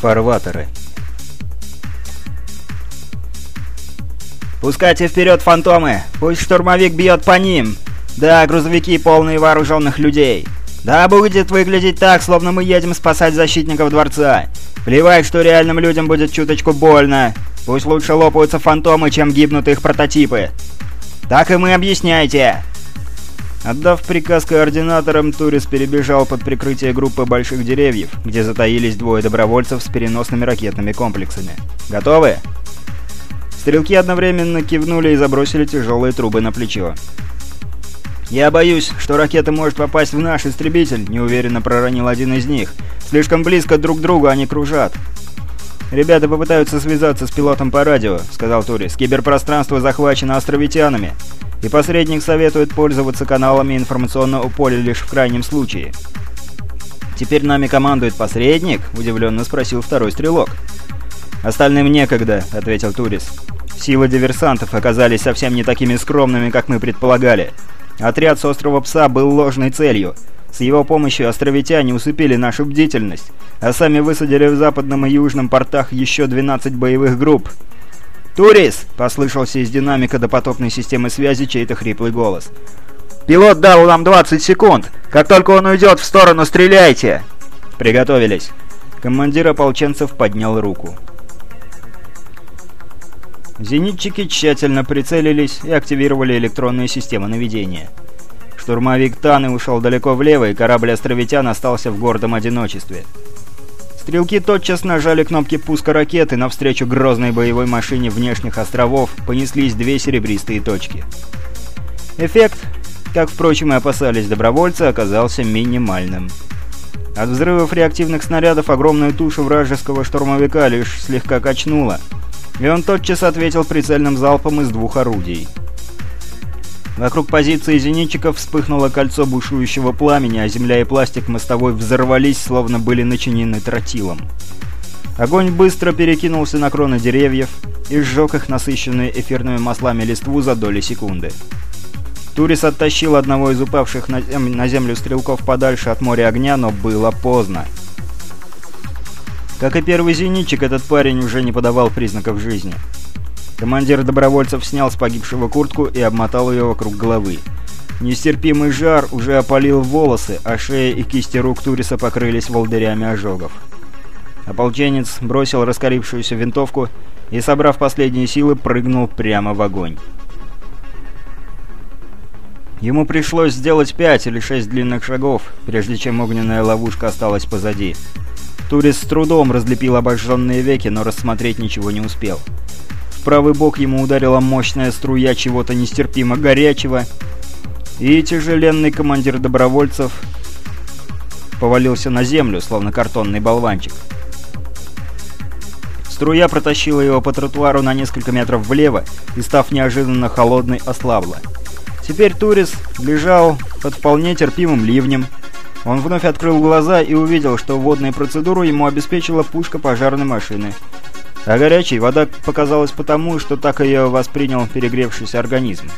Фарватеры. «Пускайте вперед фантомы! Пусть штурмовик бьет по ним! Да, грузовики полные вооруженных людей! Да, будет выглядеть так, словно мы едем спасать защитников дворца! Плевать, что реальным людям будет чуточку больно! Пусть лучше лопаются фантомы, чем гибнут их прототипы! Так и мы объясняйте!» Отдав приказ координаторам, Турис перебежал под прикрытие группы больших деревьев, где затаились двое добровольцев с переносными ракетными комплексами. «Готовы?» Стрелки одновременно кивнули и забросили тяжелые трубы на плечо. «Я боюсь, что ракета может попасть в наш истребитель», — неуверенно проронил один из них. «Слишком близко друг к другу они кружат». «Ребята попытаются связаться с пилотом по радио», — сказал Турис. «Киберпространство захвачено островитянами и посредник советует пользоваться каналами информационного поля лишь в крайнем случае. «Теперь нами командует посредник?» – удивленно спросил второй стрелок. «Остальным некогда», – ответил Турис. «Силы диверсантов оказались совсем не такими скромными, как мы предполагали. Отряд с острова Пса был ложной целью. С его помощью островитяне усыпили нашу бдительность, а сами высадили в западном и южном портах еще 12 боевых групп, «Турис!» — послышался из динамика допотопной системы связи чей-то хриплый голос. «Пилот дал нам 20 секунд! Как только он уйдет в сторону, стреляйте!» «Приготовились!» Командир ополченцев поднял руку. Зенитчики тщательно прицелились и активировали электронные системы наведения. Штурмовик Таны ушел далеко влево, и корабль островитян остался в гордом одиночестве. Стрелки тотчас нажали кнопки пуска ракеты, навстречу грозной боевой машине внешних островов понеслись две серебристые точки. Эффект, как, впрочем, и опасались добровольцы, оказался минимальным. От взрывов реактивных снарядов огромную тушу вражеского штурмовика лишь слегка качнуло, и он тотчас ответил прицельным залпом из двух орудий. Вокруг позиции зенитчиков вспыхнуло кольцо бушующего пламени, а земля и пластик мостовой взорвались, словно были начинены тротилом. Огонь быстро перекинулся на кроны деревьев и сжег их насыщенные эфирными маслами листву за доли секунды. Турис оттащил одного из упавших на, зем на землю стрелков подальше от моря огня, но было поздно. Как и первый зенитчик, этот парень уже не подавал признаков жизни. Командир добровольцев снял с погибшего куртку и обмотал ее вокруг головы. Нестерпимый жар уже опалил волосы, а шея и кисти рук Туриса покрылись волдырями ожогов. Ополченец бросил раскалившуюся винтовку и, собрав последние силы, прыгнул прямо в огонь. Ему пришлось сделать пять или шесть длинных шагов, прежде чем огненная ловушка осталась позади. Турис с трудом разлепил обожженные веки, но рассмотреть ничего не успел правый бок ему ударила мощная струя чего-то нестерпимо горячего, и тяжеленный командир добровольцев повалился на землю, словно картонный болванчик. Струя протащила его по тротуару на несколько метров влево и, став неожиданно холодной, ослабла. Теперь Турис лежал под вполне терпимым ливнем. Он вновь открыл глаза и увидел, что водную процедуру ему обеспечила пушка пожарной машины. А горячей вода показалась потому, что так ее воспринял перегревшийся организм.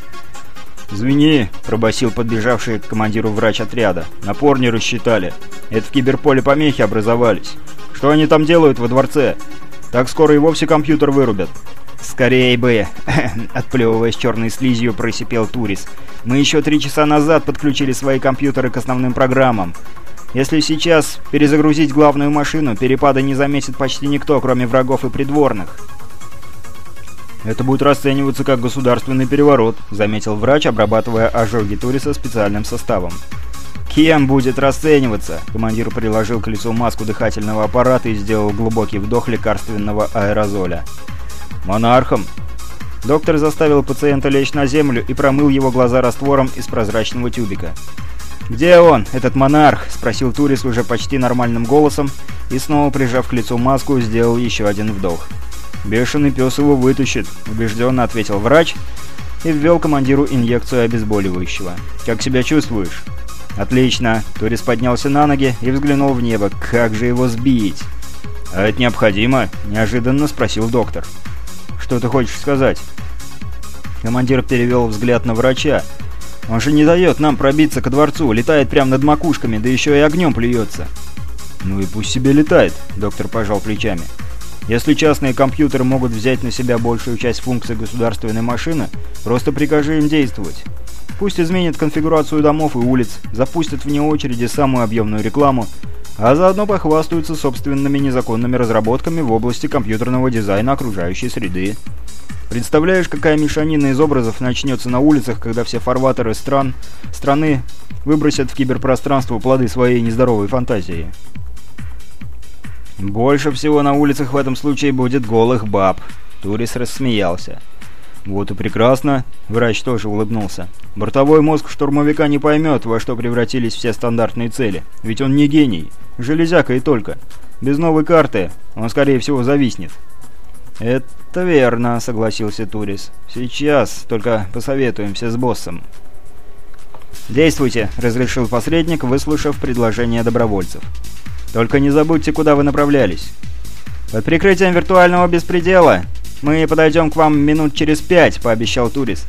«Извини», — пробасил подбежавший к командиру врач отряда. «Напор не рассчитали. Это в киберполе помехи образовались. Что они там делают во дворце? Так скоро и вовсе компьютер вырубят». «Скорей бы!» — отплевываясь черной слизью, просипел Турис. «Мы еще три часа назад подключили свои компьютеры к основным программам. Если сейчас перезагрузить главную машину, перепада не заметит почти никто, кроме врагов и придворных. «Это будет расцениваться как государственный переворот», — заметил врач, обрабатывая ожоги Туриса специальным составом. «Кем будет расцениваться?» Командир приложил к лицу маску дыхательного аппарата и сделал глубокий вдох лекарственного аэрозоля. «Монархом!» Доктор заставил пациента лечь на землю и промыл его глаза раствором из прозрачного тюбика. «Где он, этот монарх?» — спросил Турис уже почти нормальным голосом и снова, прижав к лицу маску, сделал еще один вдох. «Бешеный пес его вытащит», — убежденно ответил врач и ввел командиру инъекцию обезболивающего. «Как себя чувствуешь?» «Отлично!» — Турис поднялся на ноги и взглянул в небо. «Как же его сбить?» «А это необходимо?» — неожиданно спросил доктор. «Что ты хочешь сказать?» Командир перевел взгляд на врача, он же не дает нам пробиться ко дворцу, летает прямо над макушками, да еще и огнем плюется. «Ну и пусть себе летает», — доктор пожал плечами. «Если частные компьютеры могут взять на себя большую часть функций государственной машины, просто прикажи им действовать. Пусть изменят конфигурацию домов и улиц, запустят вне очереди самую объемную рекламу, а заодно похвастаются собственными незаконными разработками в области компьютерного дизайна окружающей среды. Представляешь, какая мешанина из образов начнется на улицах, когда все фарватеры стран, страны выбросят в киберпространство плоды своей нездоровой фантазии? Больше всего на улицах в этом случае будет голых баб. Турис рассмеялся. «Вот и прекрасно!» — врач тоже улыбнулся. «Бортовой мозг штурмовика не поймет, во что превратились все стандартные цели. Ведь он не гений. Железяка и только. Без новой карты он, скорее всего, зависнет». «Это верно», — согласился Турис. «Сейчас только посоветуемся с боссом». «Действуйте», — разрешил посредник, выслушав предложение добровольцев. «Только не забудьте, куда вы направлялись». «Под прикрытием виртуального беспредела «Мы подойдем к вам минут через пять», — пообещал турист.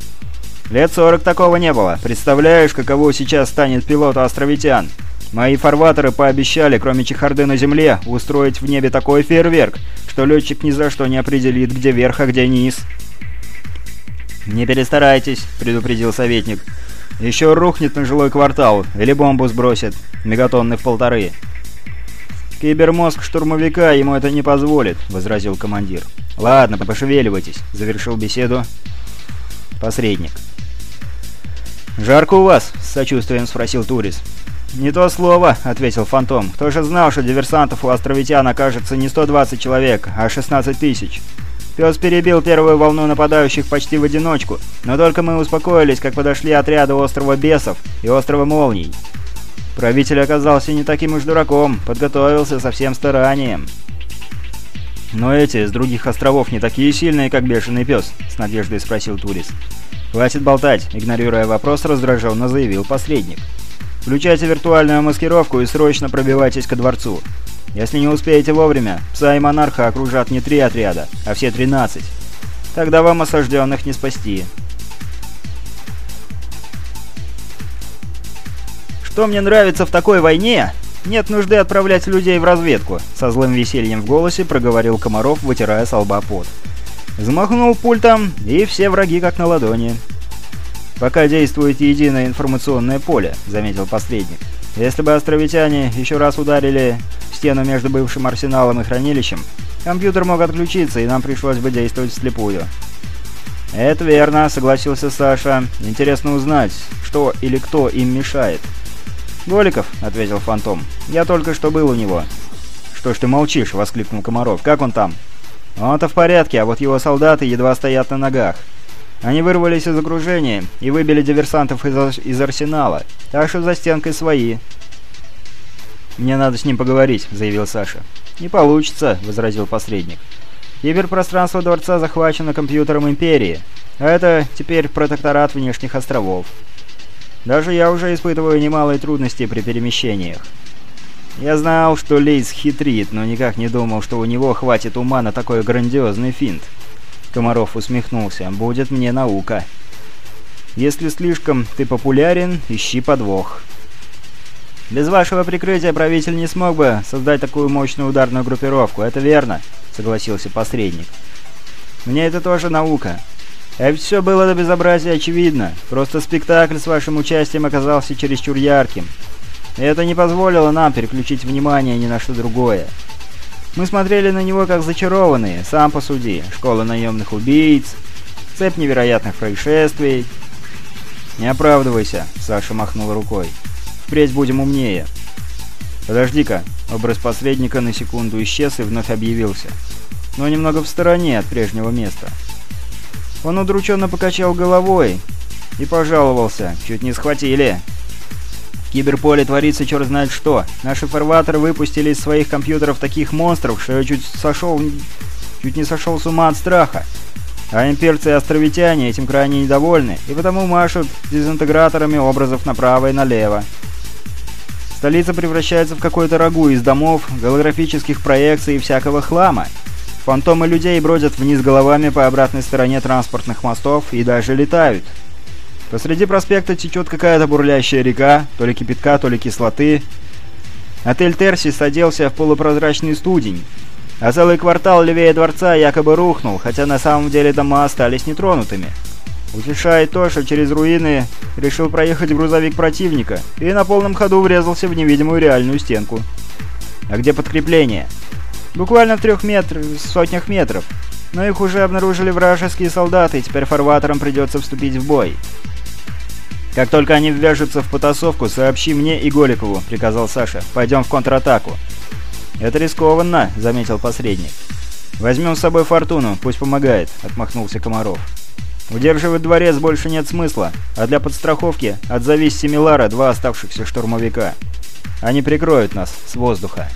«Лет сорок такого не было. Представляешь, каково сейчас станет пилоту островитян? Мои фарватеры пообещали, кроме чехарды на земле, устроить в небе такой фейерверк, что летчик ни за что не определит, где верх, а где низ». «Не перестарайтесь», — предупредил советник. «Еще рухнет на жилой квартал, или бомбу сбросит, мегатонны в полторы». «Кибермозг штурмовика ему это не позволит», — возразил командир. «Ладно, пошевеливайтесь», — завершил беседу посредник. «Жарко у вас?» — с сочувствием спросил Турис. «Не то слово», — ответил Фантом. «Кто же знал, что диверсантов у островитян окажется не 120 человек, а 16 тысяч?» Пес перебил первую волну нападающих почти в одиночку, но только мы успокоились, как подошли отряды острова Бесов и острова Молний. Правитель оказался не таким уж дураком, подготовился со всем старанием. «Но эти с других островов не такие сильные, как бешеный пес?» — с надеждой спросил Турис. «Хватит болтать», — игнорируя вопрос, раздраженно заявил посредник. «Включайте виртуальную маскировку и срочно пробивайтесь ко дворцу. Если не успеете вовремя, пса и монарха окружат не три отряда, а все тринадцать. Тогда вам осажденных не спасти». «Что мне нравится в такой войне?» «Нет нужды отправлять людей в разведку», — со злым весельем в голосе проговорил Комаров, вытирая с лба пот. Взмахнул пультом, и все враги как на ладони. «Пока действует единое информационное поле», — заметил посредник. «Если бы островитяне еще раз ударили в стену между бывшим арсеналом и хранилищем, компьютер мог отключиться, и нам пришлось бы действовать вслепую». «Это верно», — согласился Саша. «Интересно узнать, что или кто им мешает». «Голиков», — ответил Фантом. «Я только что был у него». «Что ж ты молчишь?» — воскликнул Комаров. «Как он там?» «Он-то в порядке, а вот его солдаты едва стоят на ногах. Они вырвались из окружения и выбили диверсантов из, из арсенала, так что за стенкой свои». «Мне надо с ним поговорить», — заявил Саша. «Не получится», — возразил посредник. «Киберпространство Дворца захвачено компьютером Империи, а это теперь протекторат внешних островов. Даже я уже испытываю немалые трудности при перемещениях. Я знал, что Лейс хитрит, но никак не думал, что у него хватит ума на такой грандиозный финт. Комаров усмехнулся. «Будет мне наука. Если слишком ты популярен, ищи подвох». «Без вашего прикрытия правитель не смог бы создать такую мощную ударную группировку, это верно», — согласился посредник. «Мне это тоже наука. А ведь все было до безобразия очевидно. Просто спектакль с вашим участием оказался чересчур ярким. И это не позволило нам переключить внимание ни на что другое. Мы смотрели на него как зачарованные, сам посуди. Школа наемных убийц, цепь невероятных происшествий. «Не оправдывайся», — Саша махнул рукой. «Впредь будем умнее». «Подожди-ка». Образ посредника на секунду исчез и вновь объявился. Но немного в стороне от прежнего места. Он удрученно покачал головой и пожаловался. Чуть не схватили. Киберполе творится черт знает что. Наши фарватеры выпустили из своих компьютеров таких монстров, что я чуть сошел... чуть не сошел с ума от страха. А имперцы и островитяне этим крайне недовольны, и потому машут дезинтеграторами образов направо и налево. Столица превращается в какое-то рагу из домов, голографических проекций и всякого хлама. Фантомы людей бродят вниз головами по обратной стороне транспортных мостов и даже летают. Посреди проспекта течет какая-то бурлящая река, то ли кипятка, то ли кислоты. Отель «Терсис» оделся в полупрозрачный студень, а целый квартал левее дворца якобы рухнул, хотя на самом деле дома остались нетронутыми. Утешает то, что через руины решил проехать грузовик противника и на полном ходу врезался в невидимую реальную стенку. А где подкрепление? Буквально в трех метрах, сотнях метров. Но их уже обнаружили вражеские солдаты, и теперь фарватерам придется вступить в бой. «Как только они ввяжутся в потасовку, сообщи мне и Голикову», — приказал Саша. «Пойдем в контратаку». «Это рискованно», — заметил посредник. «Возьмем с собой Фортуну, пусть помогает», — отмахнулся Комаров. «Удерживать дворец больше нет смысла, а для подстраховки отзовись Семилара два оставшихся штурмовика. Они прикроют нас с воздуха».